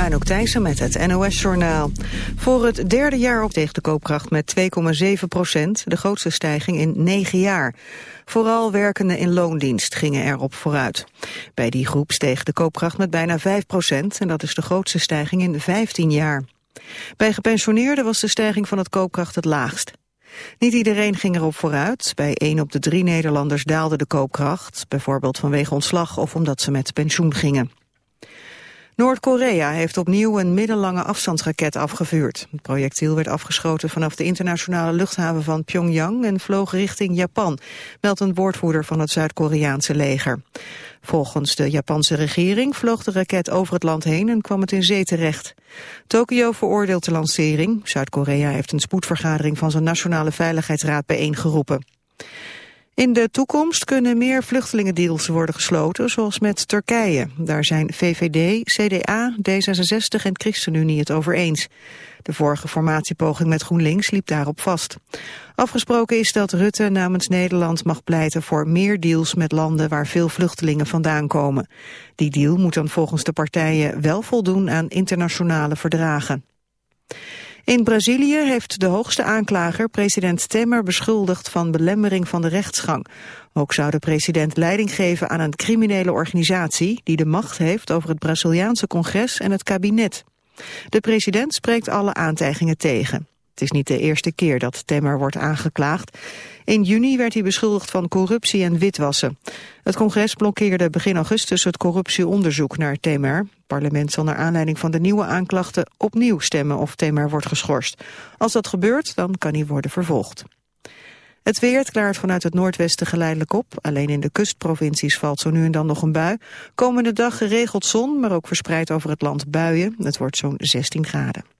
Anouk Thijssen met het NOS-journaal. Voor het derde jaar op tegen de koopkracht met 2,7 procent, de grootste stijging in negen jaar. Vooral werkenden in loondienst gingen erop vooruit. Bij die groep steeg de koopkracht met bijna 5 procent en dat is de grootste stijging in 15 jaar. Bij gepensioneerden was de stijging van het koopkracht het laagst. Niet iedereen ging erop vooruit. Bij 1 op de drie Nederlanders daalde de koopkracht, bijvoorbeeld vanwege ontslag of omdat ze met pensioen gingen. Noord-Korea heeft opnieuw een middellange afstandsraket afgevuurd. Het projectiel werd afgeschoten vanaf de internationale luchthaven van Pyongyang en vloog richting Japan, meldt een woordvoerder van het Zuid-Koreaanse leger. Volgens de Japanse regering vloog de raket over het land heen en kwam het in zee terecht. Tokio veroordeelt de lancering. Zuid-Korea heeft een spoedvergadering van zijn Nationale Veiligheidsraad bijeengeroepen. In de toekomst kunnen meer vluchtelingendeals worden gesloten, zoals met Turkije. Daar zijn VVD, CDA, D66 en ChristenUnie het over eens. De vorige formatiepoging met GroenLinks liep daarop vast. Afgesproken is dat Rutte namens Nederland mag pleiten voor meer deals met landen waar veel vluchtelingen vandaan komen. Die deal moet dan volgens de partijen wel voldoen aan internationale verdragen. In Brazilië heeft de hoogste aanklager president Temer beschuldigd van belemmering van de rechtsgang. Ook zou de president leiding geven aan een criminele organisatie die de macht heeft over het Braziliaanse congres en het kabinet. De president spreekt alle aantijgingen tegen. Het is niet de eerste keer dat Temmer wordt aangeklaagd. In juni werd hij beschuldigd van corruptie en witwassen. Het congres blokkeerde begin augustus het corruptieonderzoek naar Temmer. Het parlement zal naar aanleiding van de nieuwe aanklachten opnieuw stemmen of Temmer wordt geschorst. Als dat gebeurt, dan kan hij worden vervolgd. Het weer klaart vanuit het noordwesten geleidelijk op. Alleen in de kustprovincies valt zo nu en dan nog een bui. Komende dag geregeld zon, maar ook verspreid over het land buien. Het wordt zo'n 16 graden.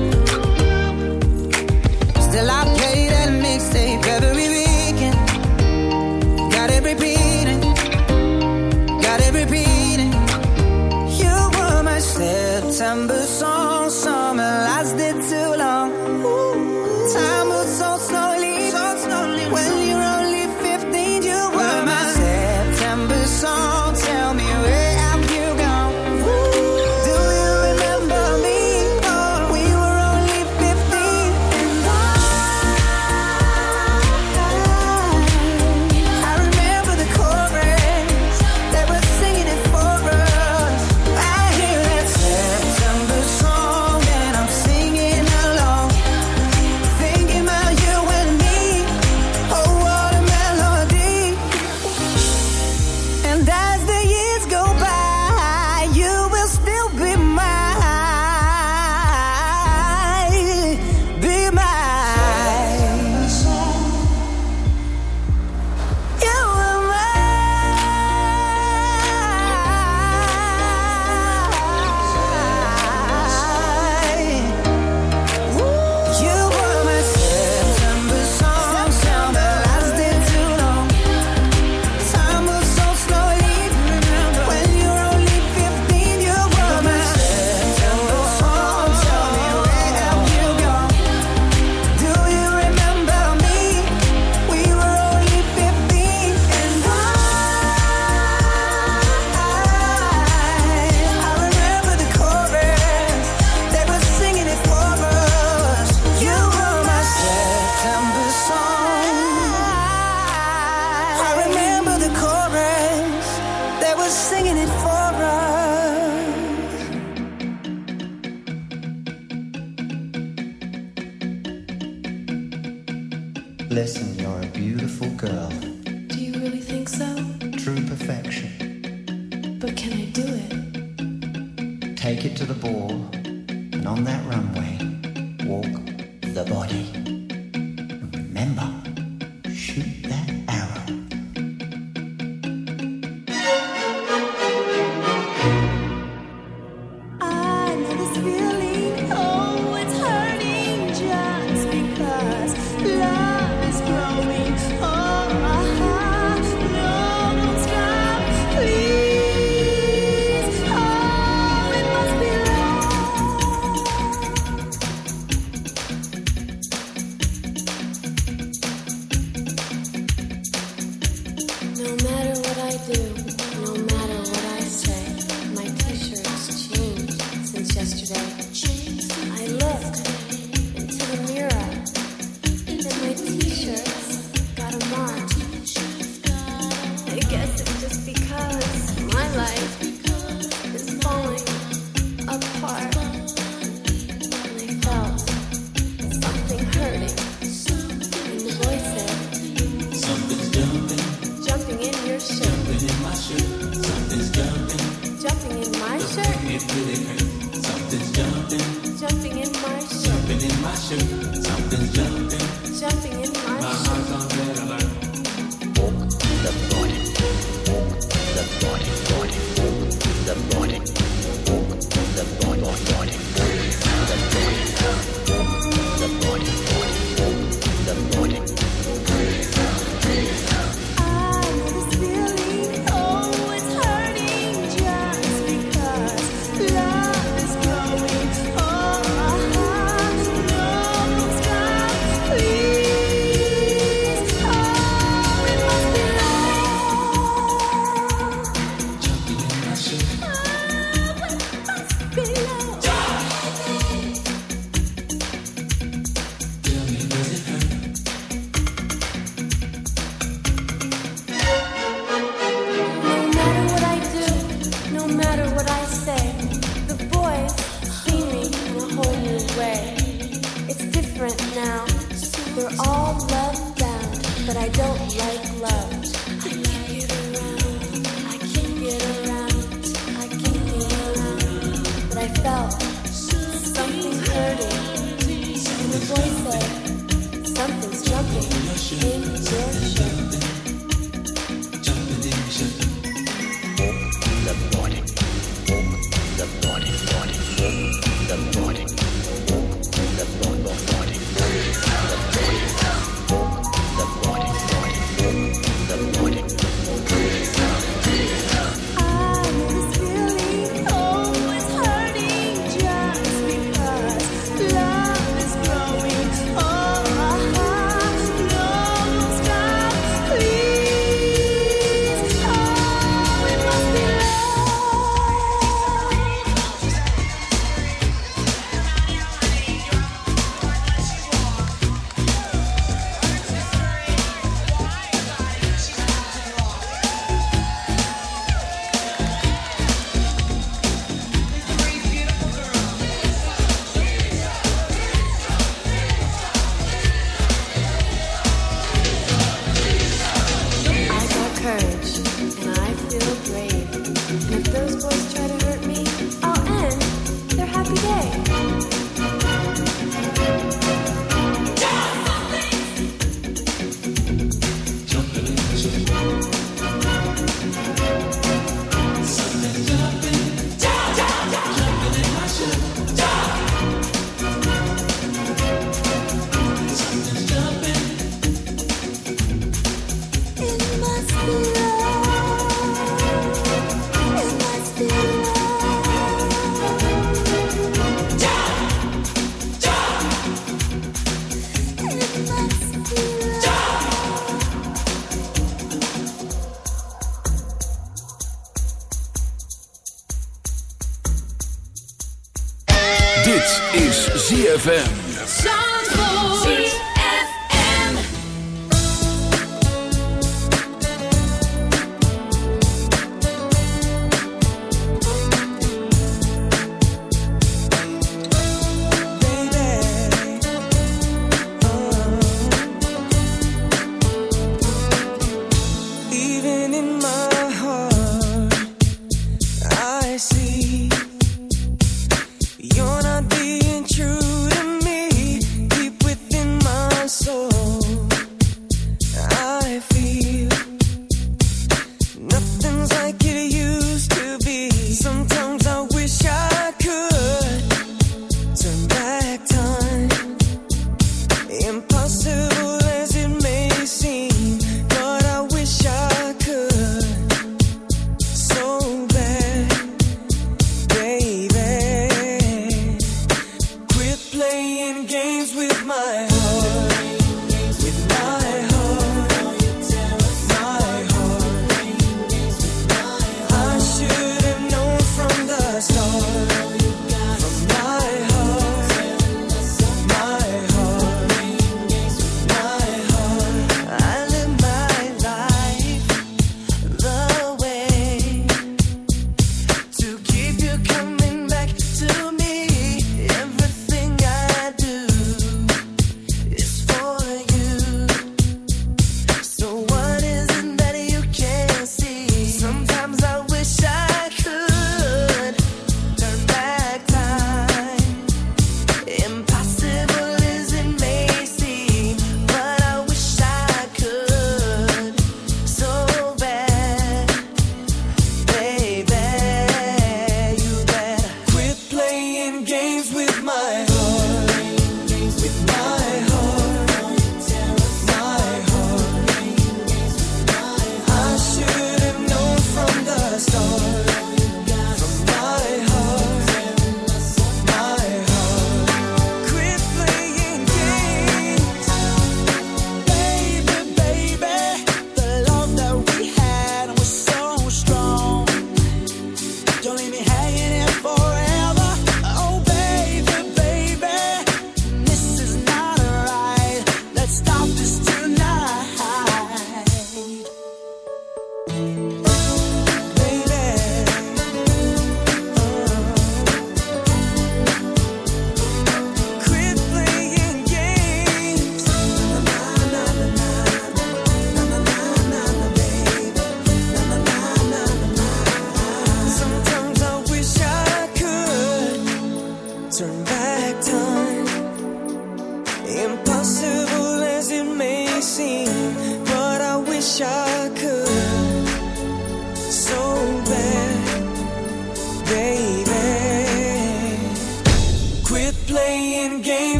September song, what I say. The boys see me in a whole new way. It's different now. We're all love bound, but I don't like love. I can't get around. I can't get around. I can't get around. But I felt something hurting. And the boy said, Something's jumping in your shirt.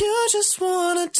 You just wanna.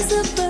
Is a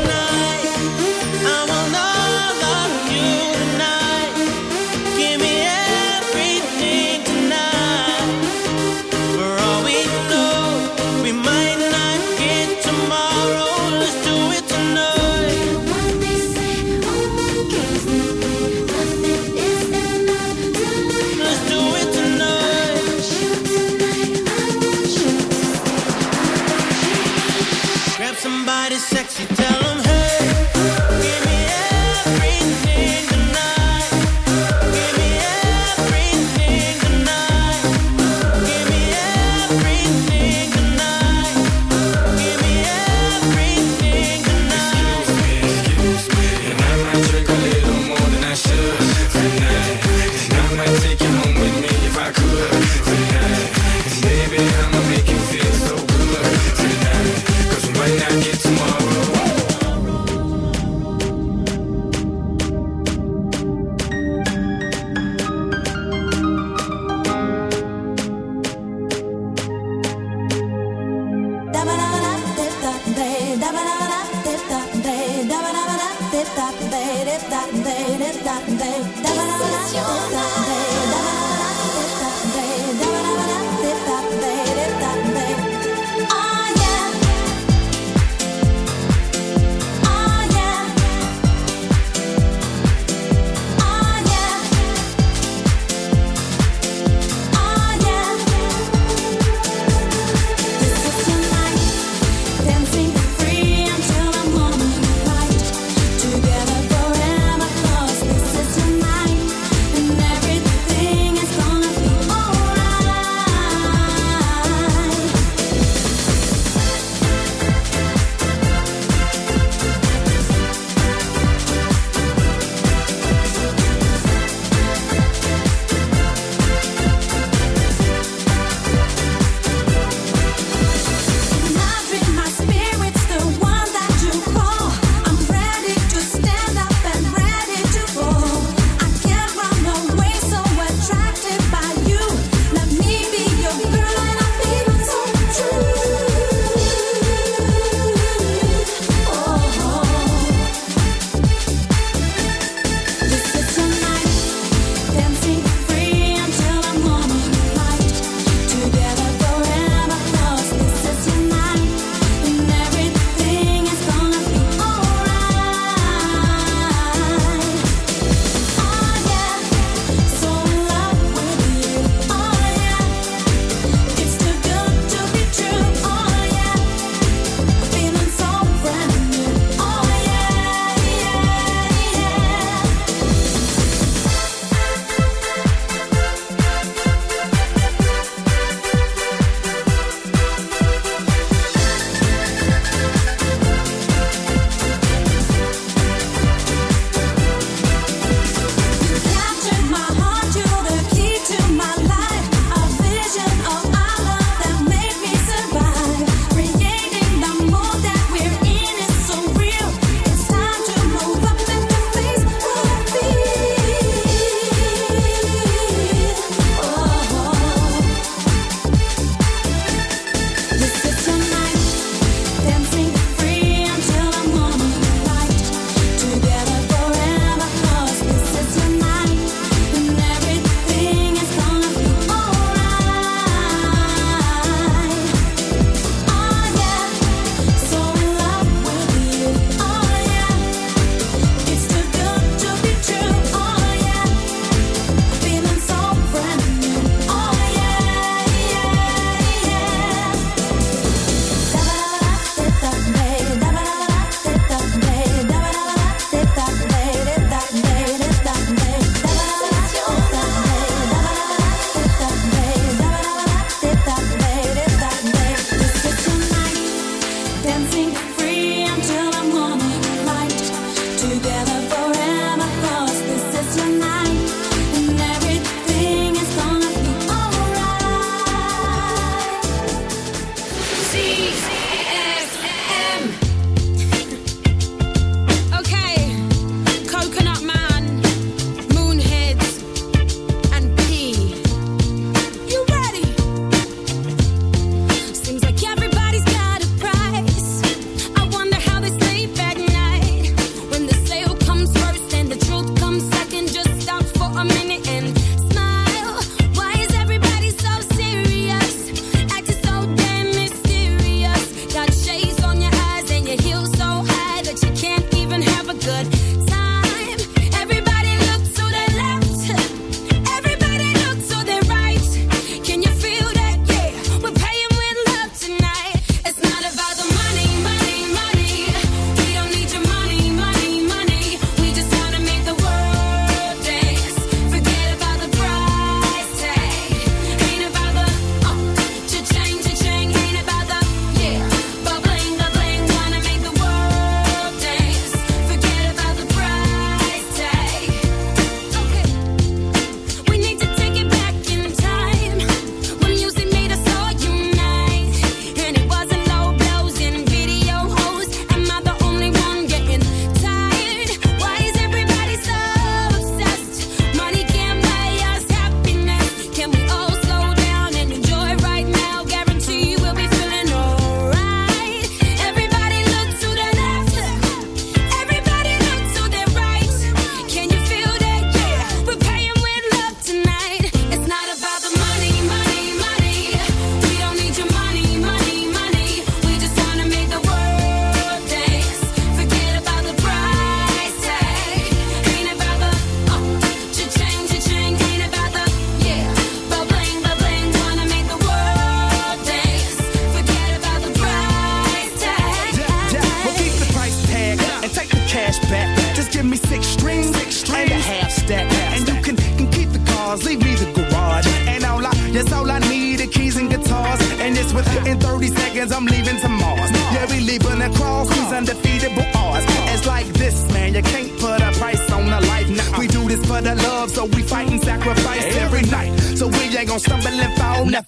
good.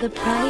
the price.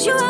Cause you